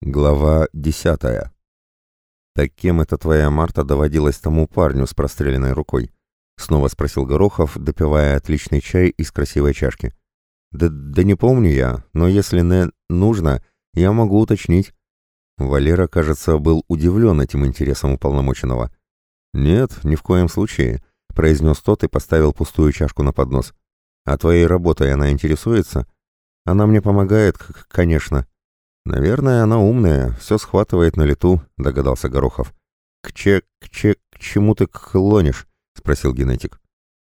Глава десятая. «Так кем это твоя Марта доводилась тому парню с простреленной рукой?» — снова спросил Горохов, допивая отличный чай из красивой чашки. «Да, да не помню я, но если не нужно, я могу уточнить». Валера, кажется, был удивлен этим интересом уполномоченного. «Нет, ни в коем случае», — произнес тот и поставил пустую чашку на поднос. «А твоей работой она интересуется?» «Она мне помогает, конечно», «Наверное, она умная, все схватывает на лету», — догадался Горохов. «К че, к че, к чему ты клонишь?» — спросил генетик.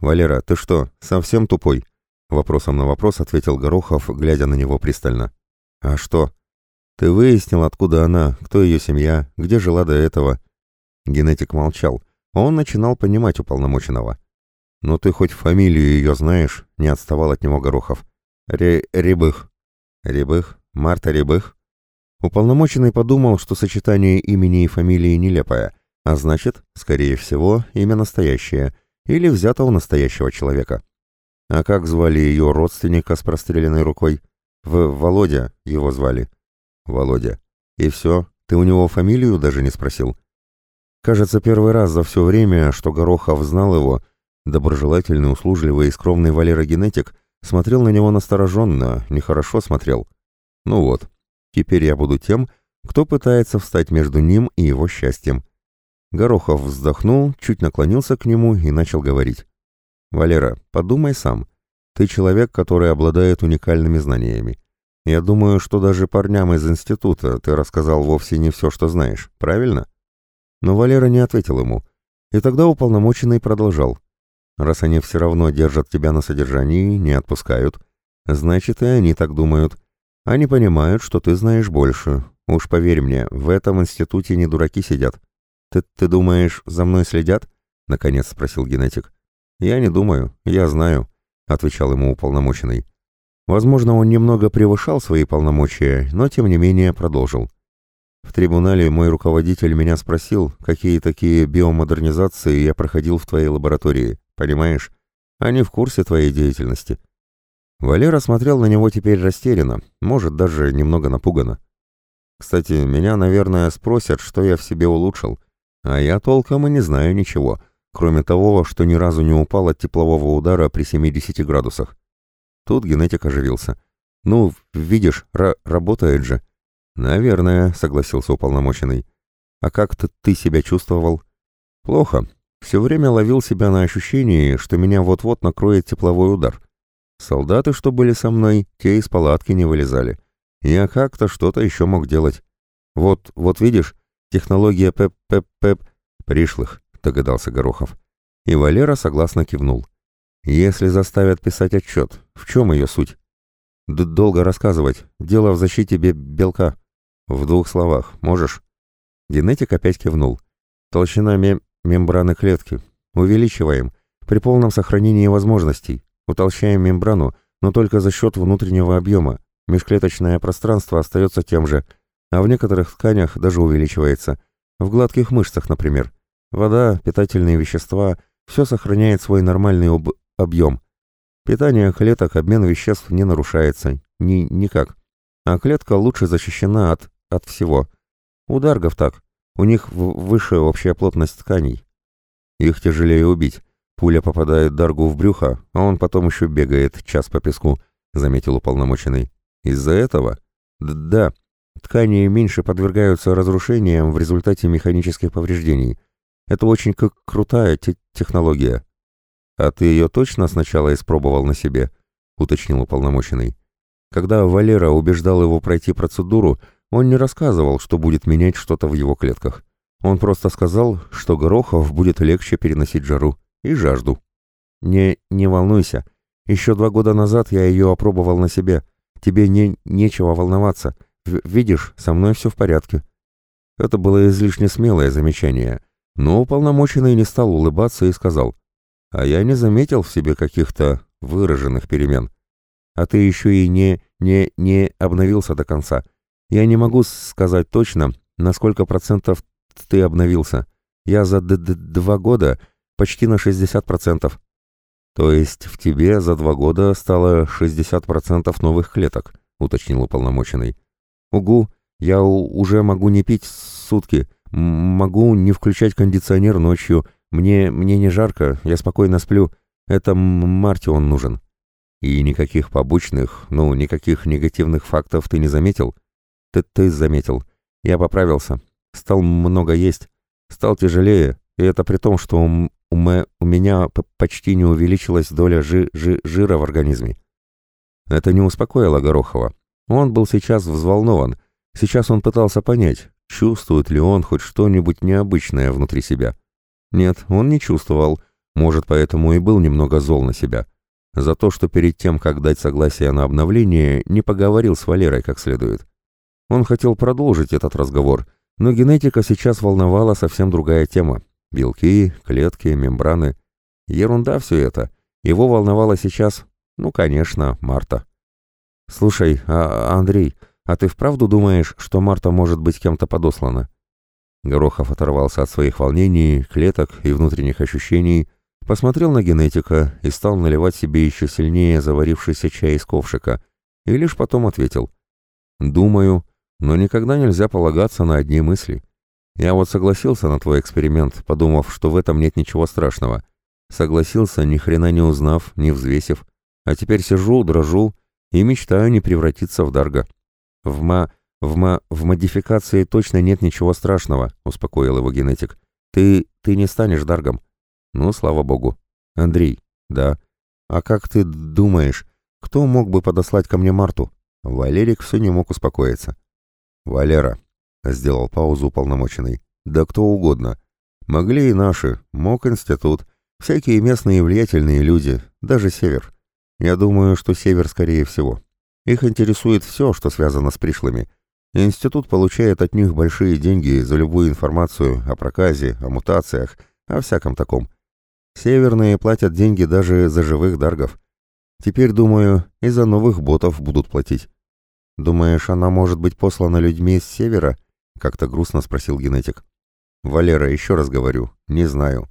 «Валера, ты что, совсем тупой?» Вопросом на вопрос ответил Горохов, глядя на него пристально. «А что?» «Ты выяснил, откуда она, кто ее семья, где жила до этого?» Генетик молчал. Он начинал понимать уполномоченного. «Ну ты хоть фамилию ее знаешь?» — не отставал от него Горохов. «Ре... Рябых». «Рябых? Марта Рябых?» Уполномоченный подумал, что сочетание имени и фамилии нелепое, а значит, скорее всего, имя настоящее, или взято у настоящего человека. А как звали ее родственника с простреленной рукой? В Володя его звали. Володя. И все? Ты у него фамилию даже не спросил? Кажется, первый раз за все время, что Горохов знал его, доброжелательный, услужливый и скромный Валера-генетик смотрел на него настороженно, нехорошо смотрел. Ну вот, Теперь я буду тем, кто пытается встать между ним и его счастьем. Горохов вздохнул, чуть наклонился к нему и начал говорить. «Валера, подумай сам. Ты человек, который обладает уникальными знаниями. Я думаю, что даже парням из института ты рассказал вовсе не все, что знаешь, правильно?» Но Валера не ответил ему. И тогда уполномоченный продолжал. «Раз они все равно держат тебя на содержании, не отпускают, значит, и они так думают. Они понимают, что ты знаешь больше. Уж поверь мне, в этом институте не дураки сидят. Ты, ты думаешь, за мной следят? Наконец спросил генетик. Я не думаю, я знаю, отвечал ему уполномоченный. Возможно, он немного превышал свои полномочия, но тем не менее продолжил. В трибунале мой руководитель меня спросил, какие такие биомодернизации я проходил в твоей лаборатории, понимаешь? Они в курсе твоей деятельности. Валера смотрел на него теперь растерянно, может, даже немного напуганно. Кстати, меня, наверное, спросят, что я в себе улучшил, а я толком и не знаю ничего, кроме того, что ни разу не упал от теплового удара при 70 градусах. Тут генетик оживился. «Ну, видишь, работает же». «Наверное», — согласился уполномоченный. «А как ты, ты себя чувствовал?» «Плохо. Все время ловил себя на ощущении, что меня вот-вот накроет тепловой удар. Солдаты, что были со мной, те из палатки не вылезали. Я как-то что-то еще мог делать. Вот, вот видишь, технология ПЭП-ПЭП пришлых, догадался Горохов. И Валера согласно кивнул. Если заставят писать отчет, в чем ее суть? Д долго рассказывать. Дело в защите бе белка. В двух словах. Можешь? Генетик опять кивнул. Толщина мем мембраны клетки. Увеличиваем. При полном сохранении возможностей. Утолщаем мембрану, но только за счет внутреннего объема. Межклеточное пространство остается тем же, а в некоторых тканях даже увеличивается. В гладких мышцах, например. Вода, питательные вещества – все сохраняет свой нормальный об объем. Питание клеток, обмен веществ не нарушается. Ни никак. А клетка лучше защищена от, от всего. У даргов так. У них выше общая плотность тканей. Их тяжелее убить. Пуля попадает Даргу в брюхо, а он потом еще бегает час по песку, заметил уполномоченный. Из-за этого? Д да. Ткани меньше подвергаются разрушениям в результате механических повреждений. Это очень как крутая те технология. А ты ее точно сначала испробовал на себе? уточнил уполномоченный. Когда Валера убеждал его пройти процедуру, он не рассказывал, что будет менять что-то в его клетках. Он просто сказал, что Горохов будет легче переносить жару и жажду. Не, не волнуйся. Еще два года назад я ее опробовал на себе. Тебе не, нечего волноваться. В, видишь, со мной все в порядке. Это было излишне смелое замечание, но уполномоченный не стал улыбаться и сказал, «А я не заметил в себе каких-то выраженных перемен. А ты еще и не, не, не обновился до конца. Я не могу сказать точно, на сколько процентов ты обновился. Я за д -д два года Почти на 60%. То есть в тебе за два года стало 60% новых клеток, уточнил уполномоченный. Угу, Я уже могу не пить сутки, могу не включать кондиционер ночью. Мне, мне не жарко, я спокойно сплю. Это Марте он нужен. И никаких побочных, ну, никаких негативных фактов ты не заметил? Ты, ты заметил. Я поправился. Стал много есть. Стал тяжелее. И это при том, что у, у, у меня почти не увеличилась доля жи, жи, жира в организме. Это не успокоило Горохова. Он был сейчас взволнован. Сейчас он пытался понять, чувствует ли он хоть что-нибудь необычное внутри себя. Нет, он не чувствовал. Может, поэтому и был немного зол на себя. За то, что перед тем, как дать согласие на обновление, не поговорил с Валерой как следует. Он хотел продолжить этот разговор, но генетика сейчас волновала совсем другая тема. Белки, клетки, мембраны. Ерунда все это. Его волновало сейчас, ну, конечно, Марта. «Слушай, а, Андрей, а ты вправду думаешь, что Марта может быть кем-то подослана?» Горохов оторвался от своих волнений, клеток и внутренних ощущений, посмотрел на генетика и стал наливать себе еще сильнее заварившийся чай из ковшика, и лишь потом ответил. «Думаю, но никогда нельзя полагаться на одни мысли. Я вот согласился на твой эксперимент, подумав, что в этом нет ничего страшного. Согласился, ни хрена не узнав, не взвесив. А теперь сижу, дрожу и мечтаю не превратиться в Дарга. В ма... в ма... в модификации точно нет ничего страшного, успокоил его генетик. Ты... ты не станешь Даргом. Ну, слава богу. Андрей, да. А как ты думаешь, кто мог бы подослать ко мне Марту? Валерик все не мог успокоиться. «Валера», — сделал паузу уполномоченный, — «да кто угодно. Могли и наши, мог институт, всякие местные влиятельные люди, даже Север. Я думаю, что Север скорее всего. Их интересует все, что связано с пришлыми. Институт получает от них большие деньги за любую информацию о проказе, о мутациях, о всяком таком. Северные платят деньги даже за живых даргов. Теперь, думаю, и за новых ботов будут платить. «Думаешь, она может быть послана людьми с севера?» — как-то грустно спросил генетик. «Валера, еще раз говорю, не знаю.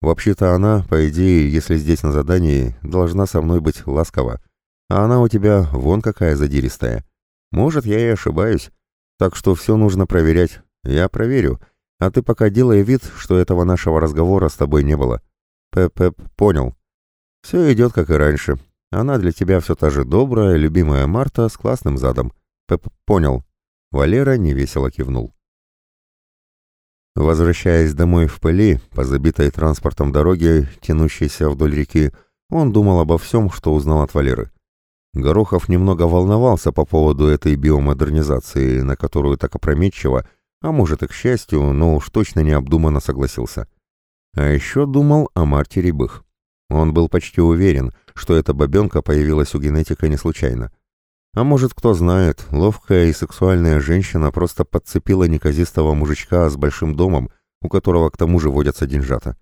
Вообще-то она, по идее, если здесь на задании, должна со мной быть ласкова. А она у тебя вон какая задиристая. Может, я и ошибаюсь. Так что все нужно проверять. Я проверю. А ты пока делай вид, что этого нашего разговора с тобой не было. П-п, понял. Все идет как и раньше. Она для тебя все та же добрая, любимая Марта с классным задом. П Понял. Валера невесело кивнул. Возвращаясь домой в пыли, по забитой транспортом дороге, тянущейся вдоль реки, он думал обо всем, что узнал от Валеры. Горохов немного волновался по поводу этой биомодернизации, на которую так опрометчиво, а может и к счастью, но уж точно необдуманно согласился. А еще думал о Марте Рябых. Он был почти уверен, что эта бабенка появилась у генетика не случайно. А может, кто знает, ловкая и сексуальная женщина просто подцепила неказистого мужичка с большим домом, у которого к тому же водятся деньжата.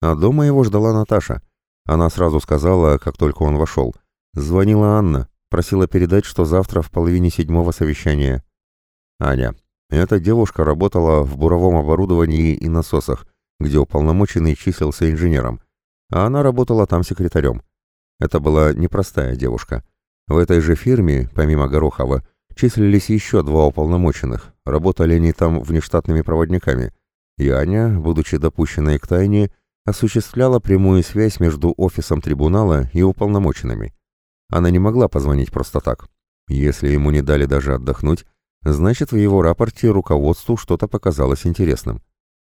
А дома его ждала Наташа. Она сразу сказала, как только он вошел. Звонила Анна, просила передать, что завтра в половине седьмого совещания. Аня. Эта девушка работала в буровом оборудовании и насосах, где уполномоченный числился инженером а она работала там секретарем. Это была непростая девушка. В этой же фирме, помимо Горохова, числились еще два уполномоченных, работали они там внештатными проводниками, и Аня, будучи допущенной к тайне, осуществляла прямую связь между офисом трибунала и уполномоченными. Она не могла позвонить просто так. Если ему не дали даже отдохнуть, значит в его рапорте руководству что-то показалось интересным.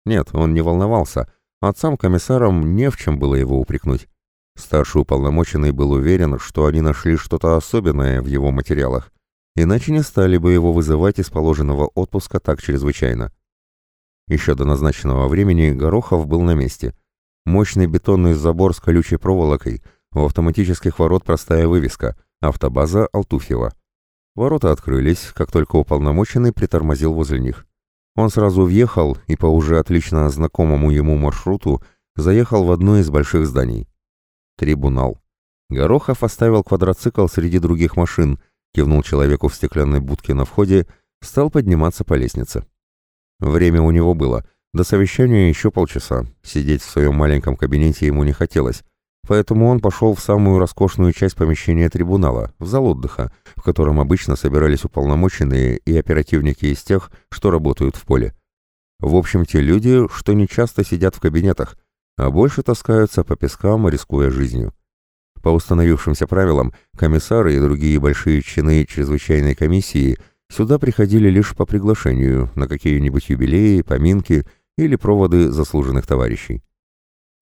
Нет, он не волновался, Отцам комиссарам не в чем было его упрекнуть. Старший уполномоченный был уверен, что они нашли что-то особенное в его материалах, иначе не стали бы его вызывать из положенного отпуска так чрезвычайно. Еще до назначенного времени Горохов был на месте. Мощный бетонный забор с колючей проволокой, у автоматических ворот простая вывеска «Автобаза Алтуфьева». Ворота открылись, как только уполномоченный притормозил возле них. Он сразу въехал и по уже отлично знакомому ему маршруту заехал в одно из больших зданий. Трибунал. Горохов оставил квадроцикл среди других машин, кивнул человеку в стеклянной будке на входе, стал подниматься по лестнице. Время у него было. До совещания еще полчаса. Сидеть в своем маленьком кабинете ему не хотелось. Поэтому он пошел в самую роскошную часть помещения трибунала, в зал отдыха, в котором обычно собирались уполномоченные и оперативники из тех, что работают в поле. В общем, те люди, что не часто сидят в кабинетах, а больше таскаются по пескам, рискуя жизнью. По установившимся правилам, комиссары и другие большие чины чрезвычайной комиссии сюда приходили лишь по приглашению на какие-нибудь юбилеи, поминки или проводы заслуженных товарищей.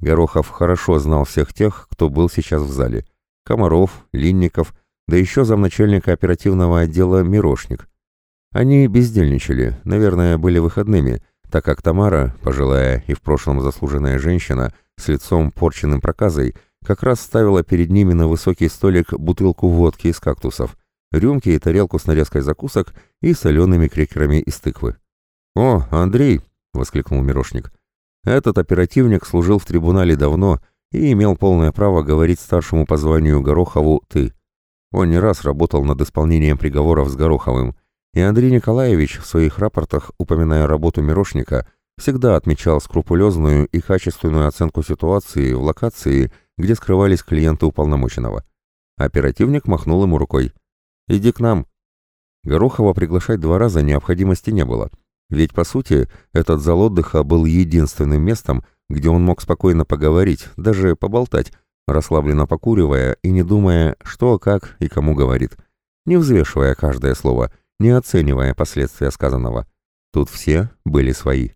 Горохов хорошо знал всех тех, кто был сейчас в зале. Комаров, Линников, да еще замначальника оперативного отдела Мирошник. Они бездельничали, наверное, были выходными, так как Тамара, пожилая и в прошлом заслуженная женщина, с лицом порченным проказой, как раз ставила перед ними на высокий столик бутылку водки из кактусов, рюмки и тарелку с нарезкой закусок и солеными крекерами из тыквы. «О, Андрей!» — воскликнул Мирошник. Этот оперативник служил в трибунале давно и имел полное право говорить старшему по званию Горохову «ты». Он не раз работал над исполнением приговоров с Гороховым, и Андрей Николаевич в своих рапортах, упоминая работу Мирошника, всегда отмечал скрупулезную и качественную оценку ситуации в локации, где скрывались клиенты уполномоченного. Оперативник махнул ему рукой. «Иди к нам». Горохова приглашать два раза необходимости не было – ведь, по сути, этот зал отдыха был единственным местом, где он мог спокойно поговорить, даже поболтать, расслабленно покуривая и не думая, что, как и кому говорит, не взвешивая каждое слово, не оценивая последствия сказанного. Тут все были свои.